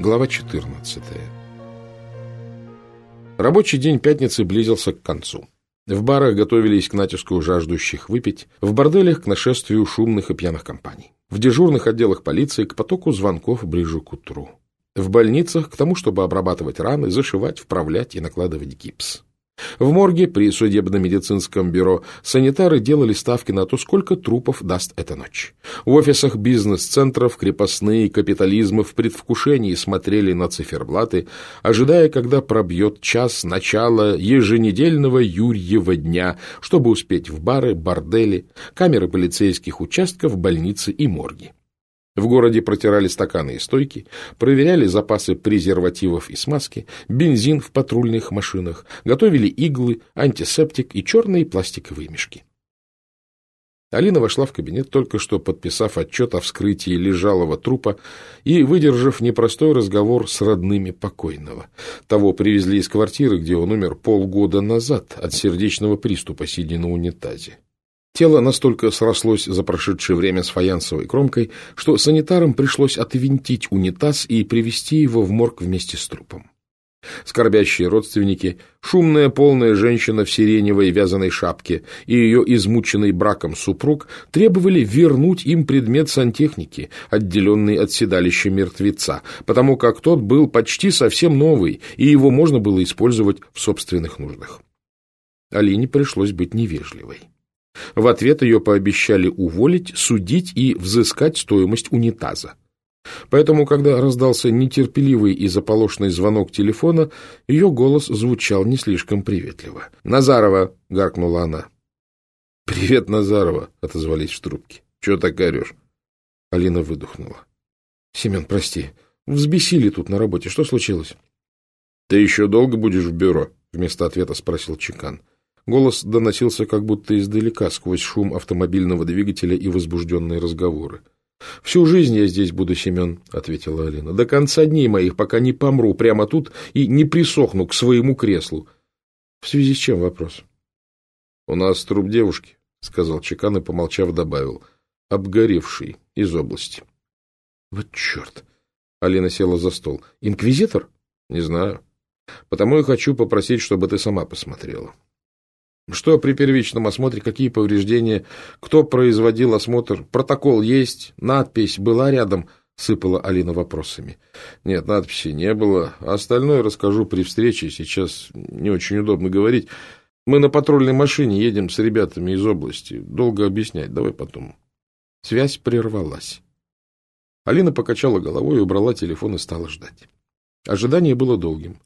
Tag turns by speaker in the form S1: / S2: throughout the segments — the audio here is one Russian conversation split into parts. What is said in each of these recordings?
S1: Глава 14. Рабочий день пятницы близился к концу. В барах готовились к натиску жаждущих выпить, в борделях к нашествию шумных и пьяных компаний, в дежурных отделах полиции к потоку звонков ближе к утру, в больницах к тому, чтобы обрабатывать раны, зашивать, вправлять и накладывать гипс. В морге при судебно-медицинском бюро санитары делали ставки на то, сколько трупов даст эта ночь. В офисах бизнес-центров крепостные капитализмы в предвкушении смотрели на циферблаты, ожидая, когда пробьет час начала еженедельного Юрьева дня, чтобы успеть в бары, бордели, камеры полицейских участков, больницы и морги. В городе протирали стаканы и стойки, проверяли запасы презервативов и смазки, бензин в патрульных машинах, готовили иглы, антисептик и черные пластиковые мешки. Алина вошла в кабинет, только что подписав отчет о вскрытии лежалого трупа и выдержав непростой разговор с родными покойного. Того привезли из квартиры, где он умер полгода назад от сердечного приступа, сидя на унитазе. Тело настолько срослось за прошедшее время с фаянсовой кромкой, что санитарам пришлось отвинтить унитаз и привести его в морг вместе с трупом. Скорбящие родственники, шумная полная женщина в сиреневой вязаной шапке и ее измученный браком супруг требовали вернуть им предмет сантехники, отделенный от седалища мертвеца, потому как тот был почти совсем новый, и его можно было использовать в собственных нуждах. Алине пришлось быть невежливой. В ответ ее пообещали уволить, судить и взыскать стоимость унитаза. Поэтому, когда раздался нетерпеливый и заполошный звонок телефона, ее голос звучал не слишком приветливо. «Назарова!» — гаркнула она. «Привет, Назарова!» — отозвались в трубке. «Чего так орешь?» Алина выдохнула. «Семен, прости. Взбесили тут на работе. Что случилось?» «Ты еще долго будешь в бюро?» — вместо ответа спросил Чекан. Голос доносился как будто издалека, сквозь шум автомобильного двигателя и возбужденные разговоры. — Всю жизнь я здесь буду, Семен, — ответила Алина. — До конца дней моих, пока не помру прямо тут и не присохну к своему креслу. — В связи с чем вопрос? — У нас труп девушки, — сказал Чекан и, помолчав, добавил. — Обгоревший из области. — Вот черт! Алина села за стол. — Инквизитор? — Не знаю. Потому и хочу попросить, чтобы ты сама посмотрела. Что при первичном осмотре, какие повреждения, кто производил осмотр, протокол есть, надпись была рядом, сыпала Алина вопросами. Нет, надписи не было, остальное расскажу при встрече, сейчас не очень удобно говорить. Мы на патрульной машине едем с ребятами из области, долго объяснять, давай потом. Связь прервалась. Алина покачала головой, убрала телефон и стала ждать. Ожидание было долгим.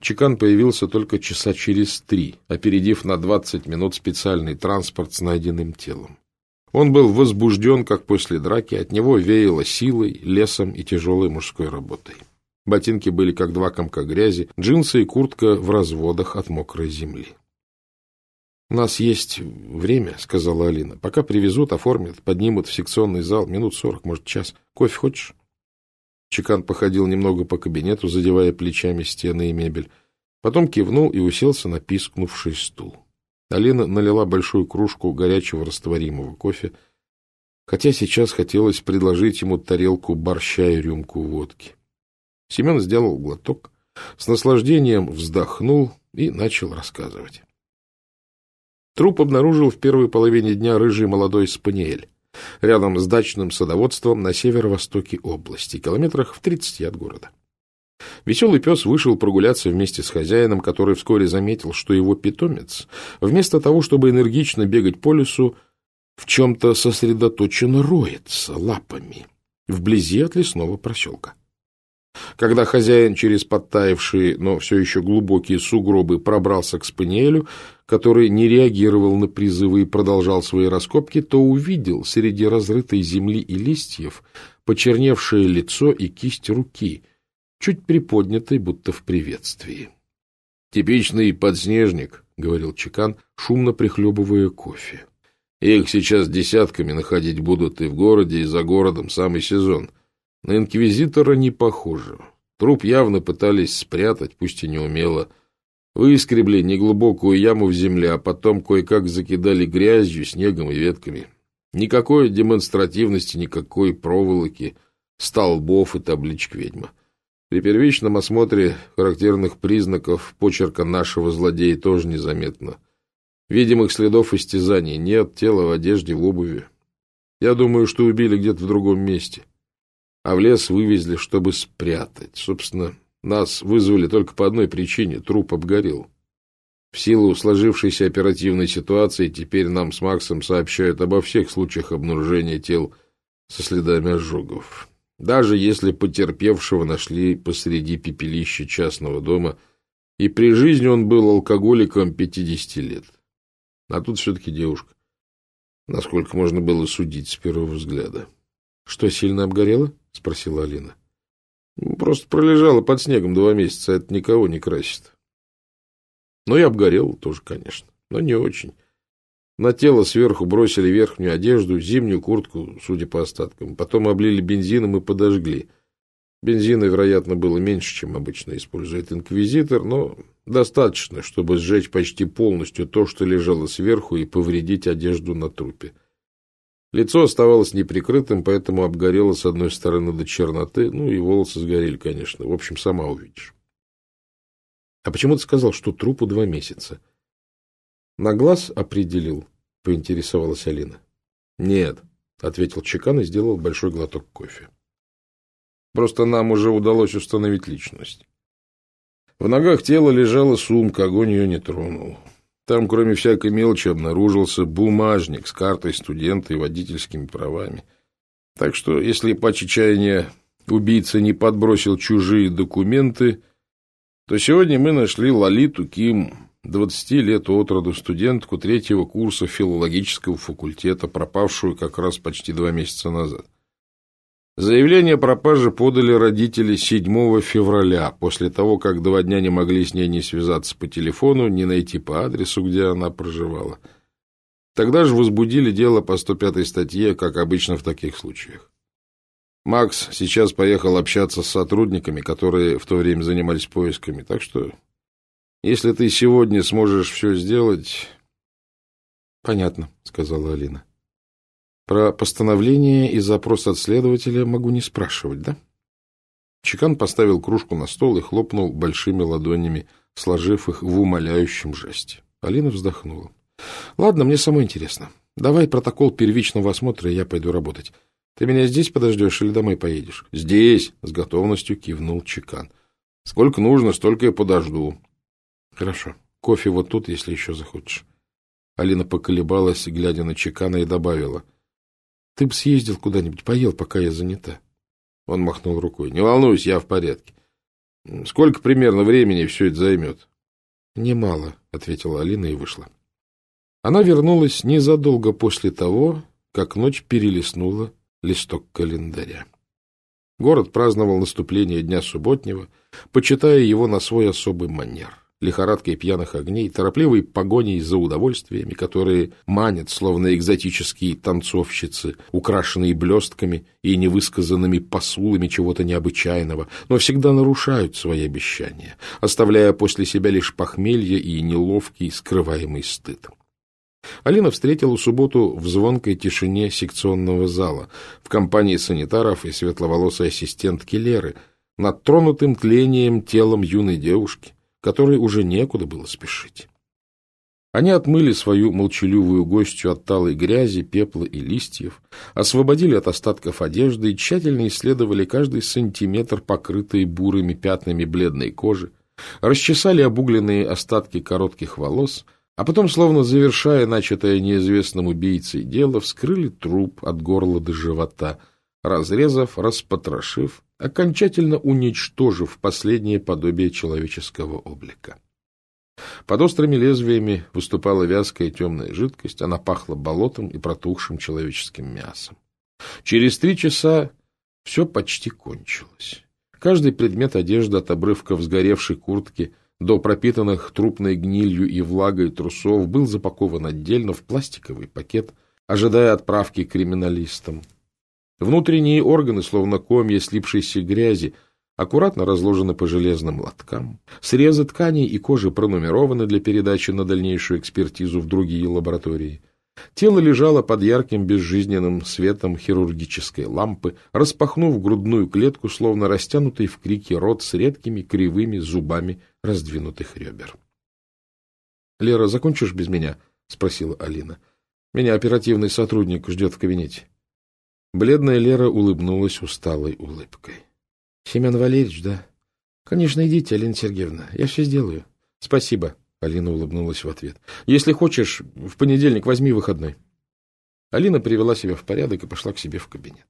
S1: Чекан появился только часа через три, опередив на двадцать минут специальный транспорт с найденным телом. Он был возбужден, как после драки, от него веяло силой, лесом и тяжелой мужской работой. Ботинки были как два комка грязи, джинсы и куртка в разводах от мокрой земли. — У нас есть время, — сказала Алина. — Пока привезут, оформят, поднимут в секционный зал. Минут сорок, может, час. Кофе хочешь? Чекан походил немного по кабинету, задевая плечами стены и мебель. Потом кивнул и уселся на пискнувший стул. Алина налила большую кружку горячего растворимого кофе, хотя сейчас хотелось предложить ему тарелку борща и рюмку водки. Семен сделал глоток, с наслаждением вздохнул и начал рассказывать. Труп обнаружил в первой половине дня рыжий молодой спаниель рядом с дачным садоводством на северо-востоке области, километрах в 30 от города. Веселый пес вышел прогуляться вместе с хозяином, который вскоре заметил, что его питомец, вместо того, чтобы энергично бегать по лесу, в чем-то сосредоточенно роется лапами вблизи от лесного проселка. Когда хозяин через подтаявшие, но все еще глубокие сугробы пробрался к спаниелю, который не реагировал на призывы и продолжал свои раскопки, то увидел среди разрытой земли и листьев почерневшее лицо и кисть руки, чуть приподнятой, будто в приветствии. — Типичный подснежник, — говорил Чекан, шумно прихлебывая кофе. — Их сейчас десятками находить будут и в городе, и за городом самый сезон. На инквизитора не похоже. Труп явно пытались спрятать, пусть и неумело. — Выскребли неглубокую яму в земле, а потом кое-как закидали грязью, снегом и ветками. Никакой демонстративности, никакой проволоки, столбов и табличек ведьма. При первичном осмотре характерных признаков почерка нашего злодея тоже незаметно. Видимых следов истязаний нет, тела в одежде, в обуви. Я думаю, что убили где-то в другом месте. А в лес вывезли, чтобы спрятать. Собственно, нас вызвали только по одной причине – труп обгорел. В силу сложившейся оперативной ситуации теперь нам с Максом сообщают обо всех случаях обнаружения тел со следами ожогов. Даже если потерпевшего нашли посреди пепелища частного дома, и при жизни он был алкоголиком 50 лет. А тут все-таки девушка. Насколько можно было судить с первого взгляда. — Что, сильно обгорело? — спросила Алина. — Просто пролежала под снегом два месяца, это никого не красит. Ну и обгорел тоже, конечно, но не очень. На тело сверху бросили верхнюю одежду, зимнюю куртку, судя по остаткам. Потом облили бензином и подожгли. Бензина, вероятно, было меньше, чем обычно использует инквизитор, но достаточно, чтобы сжечь почти полностью то, что лежало сверху, и повредить одежду на трупе. Лицо оставалось неприкрытым, поэтому обгорело с одной стороны до черноты, ну и волосы сгорели, конечно. В общем, сама увидишь. — А почему ты сказал, что трупу два месяца? — На глаз определил, — поинтересовалась Алина. — Нет, — ответил Чекан и сделал большой глоток кофе. — Просто нам уже удалось установить личность. В ногах тела лежала сумка, огонь ее не тронул. Там, кроме всякой мелочи, обнаружился бумажник с картой студента и водительскими правами. Так что, если по чаяния убийца не подбросил чужие документы, то сегодня мы нашли Лолиту Ким, 20 лет от роду, студентку третьего курса филологического факультета, пропавшую как раз почти два месяца назад. Заявление о пропаже подали родители 7 февраля, после того, как два дня не могли с ней ни связаться по телефону, ни найти по адресу, где она проживала. Тогда же возбудили дело по 105 статье, как обычно в таких случаях. Макс сейчас поехал общаться с сотрудниками, которые в то время занимались поисками, так что если ты сегодня сможешь все сделать... — Понятно, — сказала Алина. — Про постановление и запрос от следователя могу не спрашивать, да? Чекан поставил кружку на стол и хлопнул большими ладонями, сложив их в умоляющем жесте. Алина вздохнула. — Ладно, мне самое интересно. Давай протокол первичного осмотра, и я пойду работать. Ты меня здесь подождешь или домой поедешь? — Здесь, — с готовностью кивнул Чекан. — Сколько нужно, столько я подожду. Хорошо. Кофе вот тут, если еще захочешь. Алина поколебалась, глядя на Чекана, и добавила. — Ты бы съездил куда-нибудь, поел, пока я занята. Он махнул рукой. — Не волнуйся, я в порядке. Сколько примерно времени все это займет? — Немало, — ответила Алина и вышла. Она вернулась незадолго после того, как ночь перелистнула листок календаря. Город праздновал наступление дня субботнего, почитая его на свой особый манер лихорадкой пьяных огней, торопливой погоней за удовольствиями, которые манят, словно экзотические танцовщицы, украшенные блестками и невысказанными посулами чего-то необычайного, но всегда нарушают свои обещания, оставляя после себя лишь похмелье и неловкий скрываемый стыд. Алина встретила субботу в звонкой тишине секционного зала в компании санитаров и светловолосой ассистентки Леры, над тронутым тлением телом юной девушки, которой уже некуда было спешить. Они отмыли свою молчаливую гостью от талой грязи, пепла и листьев, освободили от остатков одежды и тщательно исследовали каждый сантиметр покрытой бурыми пятнами бледной кожи, расчесали обугленные остатки коротких волос, а потом, словно завершая начатое неизвестным убийцей дело, вскрыли труп от горла до живота, разрезав, распотрошив окончательно уничтожив последнее подобие человеческого облика. Под острыми лезвиями выступала вязкая темная жидкость, она пахла болотом и протухшим человеческим мясом. Через три часа все почти кончилось. Каждый предмет одежды от обрывков сгоревшей куртки до пропитанных трупной гнилью и влагой трусов был запакован отдельно в пластиковый пакет, ожидая отправки криминалистам. Внутренние органы, словно комья слипшейся грязи, аккуратно разложены по железным лоткам. Срезы тканей и кожи пронумерованы для передачи на дальнейшую экспертизу в другие лаборатории. Тело лежало под ярким безжизненным светом хирургической лампы, распахнув грудную клетку, словно растянутый в крике рот с редкими кривыми зубами раздвинутых ребер. — Лера, закончишь без меня? — спросила Алина. — Меня оперативный сотрудник ждет в кабинете. Бледная Лера улыбнулась усталой улыбкой. — Семен Валерьевич, да? — Конечно, идите, Алина Сергеевна, я все сделаю. — Спасибо, Алина улыбнулась в ответ. — Если хочешь, в понедельник возьми выходной. Алина привела себя в порядок и пошла к себе в кабинет.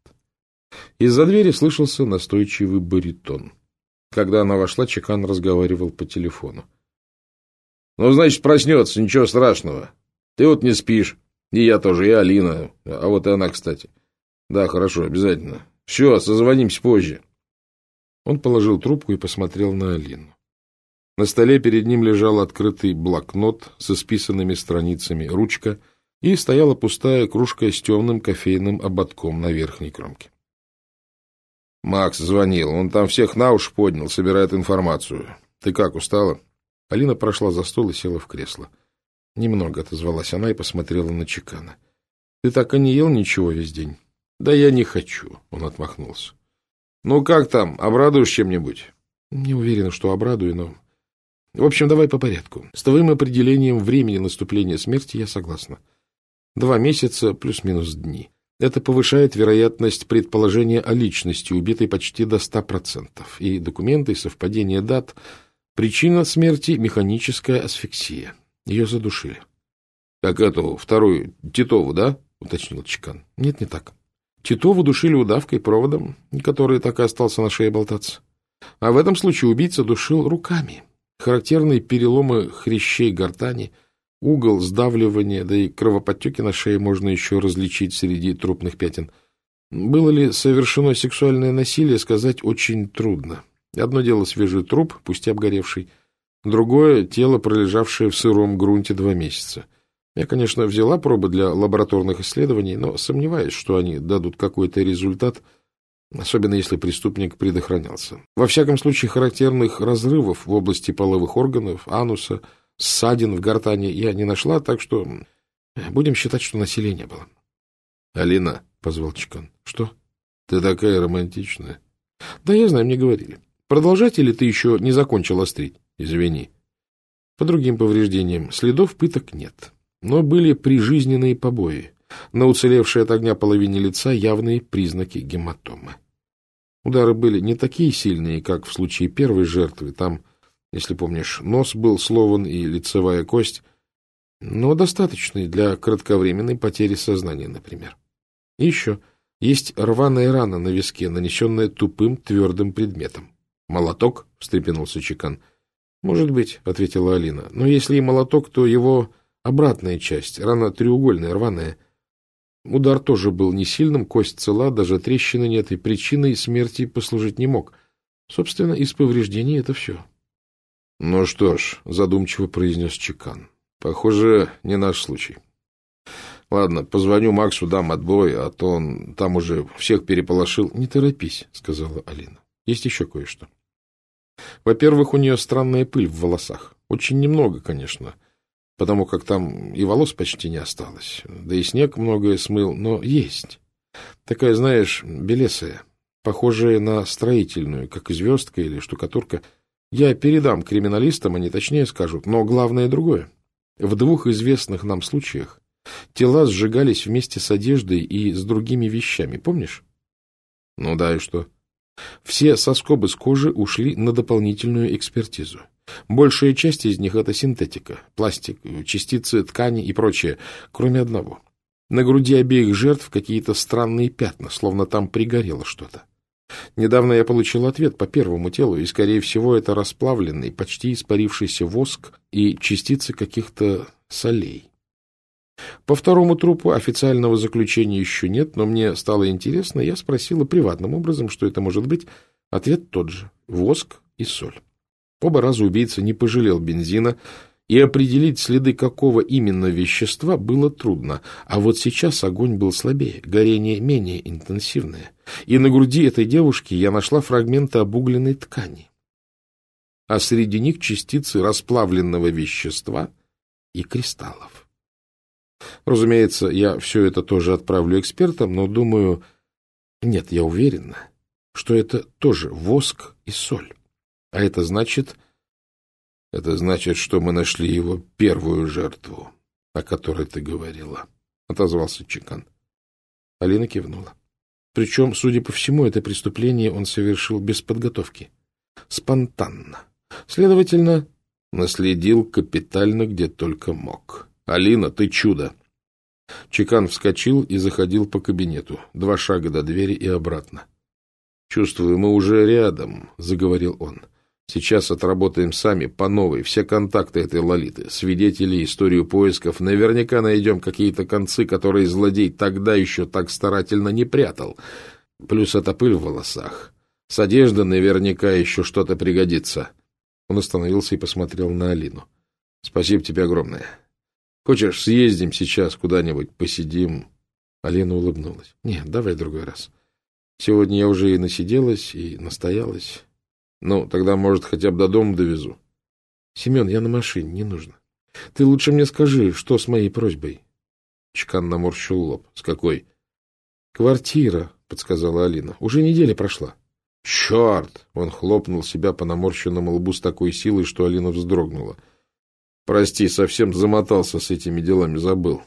S1: Из-за двери слышался настойчивый баритон. Когда она вошла, Чекан разговаривал по телефону. — Ну, значит, проснется, ничего страшного. Ты вот не спишь. И я тоже, и Алина. А вот и она, кстати. Да, хорошо, обязательно. Все, созвонимся позже. Он положил трубку и посмотрел на Алину. На столе перед ним лежал открытый блокнот с исписанными страницами, ручка, и стояла пустая кружка с темным кофейным ободком на верхней кромке. «Макс звонил. Он там всех на уши поднял, собирает информацию. Ты как, устала?» Алина прошла за стол и села в кресло. Немного отозвалась она и посмотрела на Чекана. «Ты так и не ел ничего весь день?» «Да я не хочу», — он отмахнулся. «Ну как там, обрадуешь чем-нибудь?» «Не уверена, что обрадую, но в общем, давай по порядку. С твоим определением времени наступления смерти я согласна. Два месяца плюс-минус дни. Это повышает вероятность предположения о личности, убитой почти до 100%. И документы, и совпадение дат. Причина смерти – механическая асфиксия. Ее задушили. — Как эту, вторую, Титову, да? — уточнил Чекан. — Нет, не так. Титову душили удавкой проводом, который так и остался на шее болтаться. А в этом случае убийца душил руками. Характерные переломы хрящей гортани, угол сдавливания, да и кровоподтеки на шее можно еще различить среди трупных пятен. Было ли совершено сексуальное насилие, сказать очень трудно. Одно дело свежий труп, пусть и обгоревший, другое — тело, пролежавшее в сыром грунте два месяца. Я, конечно, взяла пробы для лабораторных исследований, но сомневаюсь, что они дадут какой-то результат — особенно если преступник предохранялся. Во всяком случае, характерных разрывов в области половых органов, ануса, ссадин в гортани я не нашла, так что будем считать, что насилия было. — Алина, — позвал Чекан, — что? — Ты такая романтичная. — Да, я знаю, мне говорили. Продолжать или ты еще не закончил острить? Извини. По другим повреждениям следов пыток нет, но были прижизненные побои. На уцелевшей от огня половине лица явные признаки гематомы. Удары были не такие сильные, как в случае первой жертвы. Там, если помнишь, нос был слован и лицевая кость, но достаточные для кратковременной потери сознания, например. И еще есть рваная рана на виске, нанесенная тупым твердым предметом. «Молоток?» — встрепенулся Чекан. «Может быть», — ответила Алина. «Но если и молоток, то его обратная часть, рана треугольная, рваная — Удар тоже был не сильным, кость цела, даже трещины нет, и причиной смерти послужить не мог. Собственно, из повреждений это все. — Ну что ж, — задумчиво произнес Чекан, — похоже, не наш случай. Ладно, позвоню Максу, дам отбой, а то он там уже всех переполошил. — Не торопись, — сказала Алина. — Есть еще кое-что. Во-первых, у нее странная пыль в волосах. Очень немного, конечно. — потому как там и волос почти не осталось, да и снег многое смыл, но есть. Такая, знаешь, белесая, похожая на строительную, как звездка или штукатурка. Я передам криминалистам, они точнее скажут, но главное другое. В двух известных нам случаях тела сжигались вместе с одеждой и с другими вещами, помнишь? Ну да, и что? Все соскобы с кожи ушли на дополнительную экспертизу. Большая часть из них — это синтетика, пластик, частицы ткани и прочее, кроме одного. На груди обеих жертв какие-то странные пятна, словно там пригорело что-то. Недавно я получил ответ по первому телу, и, скорее всего, это расплавленный, почти испарившийся воск и частицы каких-то солей. По второму трупу официального заключения еще нет, но мне стало интересно, я спросила приватным образом, что это может быть. Ответ тот же — воск и соль. Оба раза убийца не пожалел бензина, и определить следы какого именно вещества было трудно, а вот сейчас огонь был слабее, горение менее интенсивное, и на груди этой девушки я нашла фрагменты обугленной ткани, а среди них частицы расплавленного вещества и кристаллов. Разумеется, я все это тоже отправлю экспертам, но думаю... Нет, я уверена, что это тоже воск и соль. А это значит... Это значит, что мы нашли его первую жертву, о которой ты говорила, — отозвался Чекан. Алина кивнула. Причем, судя по всему, это преступление он совершил без подготовки. Спонтанно. Следовательно, наследил капитально, где только мог. «Алина, ты чудо!» Чекан вскочил и заходил по кабинету. Два шага до двери и обратно. «Чувствую, мы уже рядом», — заговорил он. «Сейчас отработаем сами по новой все контакты этой Лолиты, свидетели, историю поисков. Наверняка найдем какие-то концы, которые злодей тогда еще так старательно не прятал. Плюс эта пыль в волосах. С одежды наверняка еще что-то пригодится». Он остановился и посмотрел на Алину. «Спасибо тебе огромное. Хочешь, съездим сейчас куда-нибудь, посидим?» Алина улыбнулась. «Нет, давай другой раз. Сегодня я уже и насиделась, и настоялась. Ну, тогда, может, хотя бы до дома довезу». «Семен, я на машине, не нужно. Ты лучше мне скажи, что с моей просьбой?» Чекан наморщил лоб. «С какой?» «Квартира», — подсказала Алина. «Уже неделя прошла». «Черт!» — он хлопнул себя по наморщенному лбу с такой силой, что Алина вздрогнула. «Прости, совсем замотался с этими делами, забыл.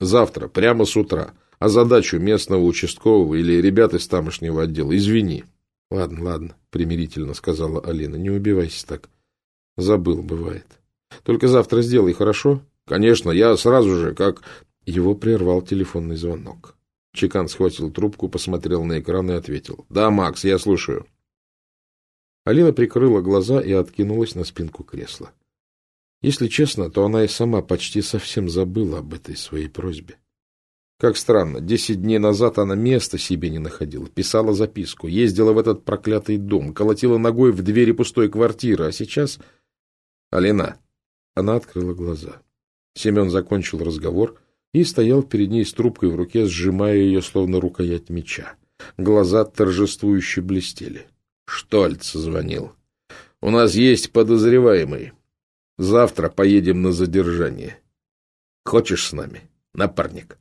S1: Завтра, прямо с утра, а задачу местного участкового или ребят из тамошнего отдела, извини». «Ладно, ладно», — примирительно сказала Алина, — «не убивайся так. Забыл, бывает. Только завтра сделай, хорошо?» «Конечно, я сразу же, как...» Его прервал телефонный звонок. Чекан схватил трубку, посмотрел на экран и ответил. — Да, Макс, я слушаю. Алина прикрыла глаза и откинулась на спинку кресла. Если честно, то она и сама почти совсем забыла об этой своей просьбе. Как странно, десять дней назад она места себе не находила, писала записку, ездила в этот проклятый дом, колотила ногой в двери пустой квартиры, а сейчас... Алина. Она открыла глаза. Семен закончил разговор и стоял перед ней с трубкой в руке, сжимая ее, словно рукоять меча. Глаза торжествующе блестели. Штольц звонил. «У нас есть подозреваемый. Завтра поедем на задержание. Хочешь с нами, напарник?»